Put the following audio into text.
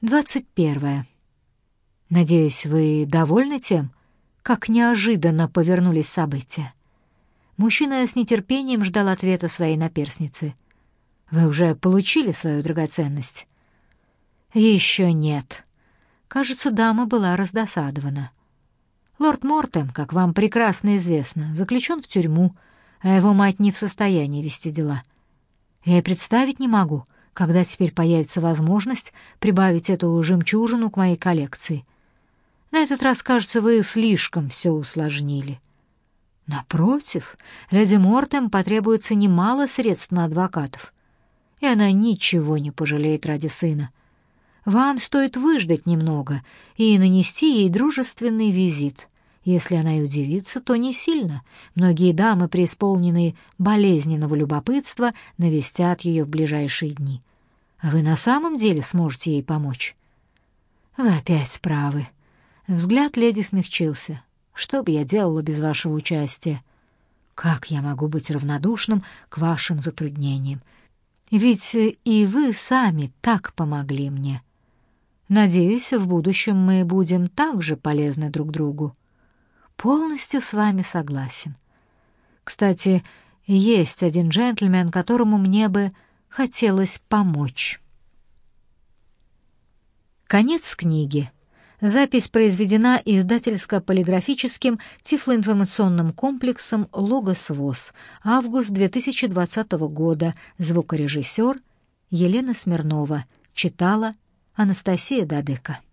Двадцать первое. Надеюсь, вы довольны тем, как неожиданно повернулись события. Мужчина с нетерпением ждал ответа своей наперсницы. Вы уже получили свою драгоценность? Еще нет. Кажется, дама была раздосадована. Лорд Мортем, как вам прекрасно известно, заключен в тюрьму, а его мать не в состоянии вести дела. Я и представить не могу, когда теперь появится возможность прибавить эту жемчужину к моей коллекции. На этот раз, кажется, вы слишком все усложнили. Напротив, леди Мортем потребуется немало средств на адвокатов, и она ничего не пожалеет ради сына. Вам стоит выждать немного и нанести ей дружественный визит. Если она и удивится, то не сильно. Многие дамы, преисполненные болезненного любопытства, навестят ее в ближайшие дни. А вы на самом деле сможете ей помочь? Вы опять правы. Взгляд леди смягчился. Что бы я делала без вашего участия? Как я могу быть равнодушным к вашим затруднениям? Ведь и вы сами так помогли мне. Надеюсь, в будущем мы будем также полезны друг другу. Полностью с вами согласен. Кстати, есть один джентльмен, которому мне бы хотелось помочь. Конец книги. Запись произведена издательско-полиграфическим тифлоинформационным комплексом «Логос ВОЗ», август 2020 года, звукорежиссер Елена Смирнова, читала Анастасия Дадыка.